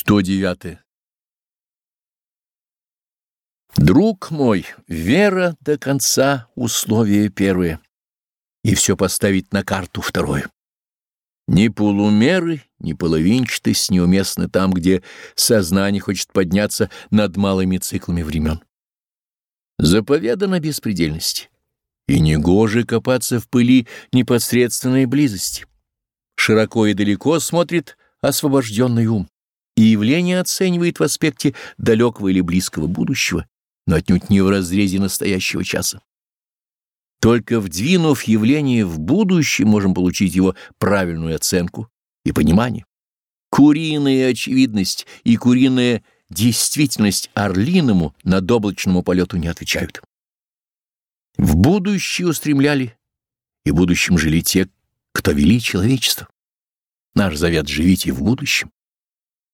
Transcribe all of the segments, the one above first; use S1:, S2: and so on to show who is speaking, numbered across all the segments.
S1: 109. Друг мой, вера до конца — условие первое, и все поставить на карту второе. Ни полумеры, ни половинчатость неуместны там, где сознание хочет подняться над малыми циклами времен. Заповедана беспредельность, и негоже копаться в пыли непосредственной близости. Широко и далеко смотрит освобожденный ум и явление оценивает в аспекте далекого или близкого будущего, но отнюдь не в разрезе настоящего часа. Только вдвинув явление в будущее, можем получить его правильную оценку и понимание. Куриная очевидность и куриная действительность орлиному над облачному полету не отвечают. В будущее устремляли, и будущем жили те, кто вели человечество. Наш завет — живите в будущем.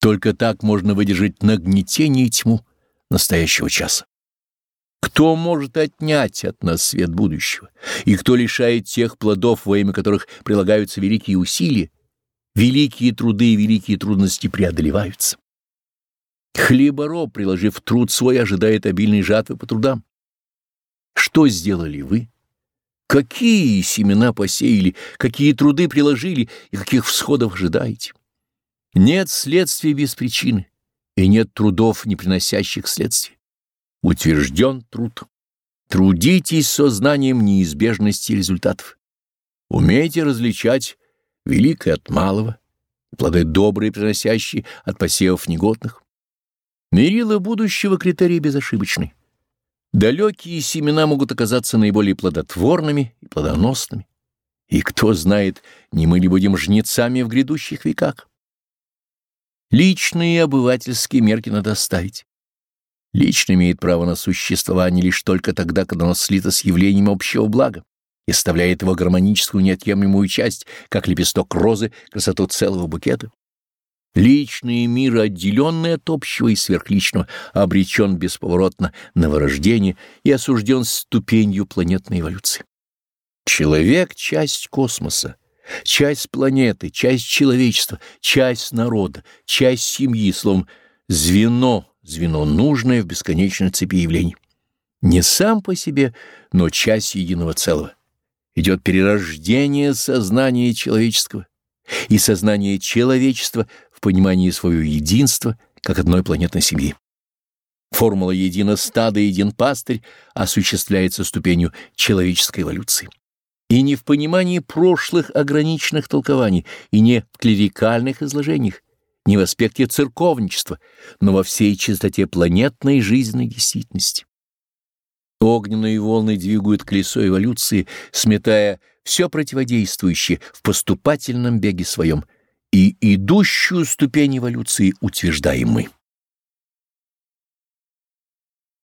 S1: Только так можно выдержать нагнетение и тьму настоящего часа. Кто может отнять от нас свет будущего, и кто лишает тех плодов, во имя которых прилагаются великие усилия, великие труды и великие трудности преодолеваются. Хлебороб, приложив труд свой, ожидает обильной жатвы по трудам. Что сделали вы? Какие семена посеяли, какие труды приложили и каких всходов ожидаете? Нет следствия без причины, и нет трудов, не приносящих следствий. Утвержден труд. Трудитесь сознанием неизбежности результатов. Умейте различать великое от малого, плоды добрые, приносящие от посевов негодных. Мерило будущего критерий безошибочный. Далекие семена могут оказаться наиболее плодотворными и плодоносными. И кто знает, не мы ли будем жнецами в грядущих веках. Личные и обывательские мерки надо оставить. Лично имеет право на существование лишь только тогда, когда оно слито с явлением общего блага и составляет его гармоническую неотъемлемую часть, как лепесток розы, красоту целого букета. Личный мир, отделенный от общего и сверхличного, обречен бесповоротно на вырождение и осужден ступенью планетной эволюции. Человек — часть космоса часть планеты, часть человечества, часть народа, часть семьи, словом, звено, звено нужное в бесконечной цепи явлений. Не сам по себе, но часть единого целого. Идет перерождение сознания человеческого и сознание человечества в понимании своего единства как одной планетной семьи. Формула «едино стадо, един пастырь» осуществляется ступенью человеческой эволюции и не в понимании прошлых ограниченных толкований, и не в клерикальных изложениях, не в аспекте церковничества, но во всей чистоте планетной жизненной действительности. Огненные волны двигают колесо эволюции, сметая все противодействующее в поступательном беге своем, и идущую ступень эволюции утверждаем мы.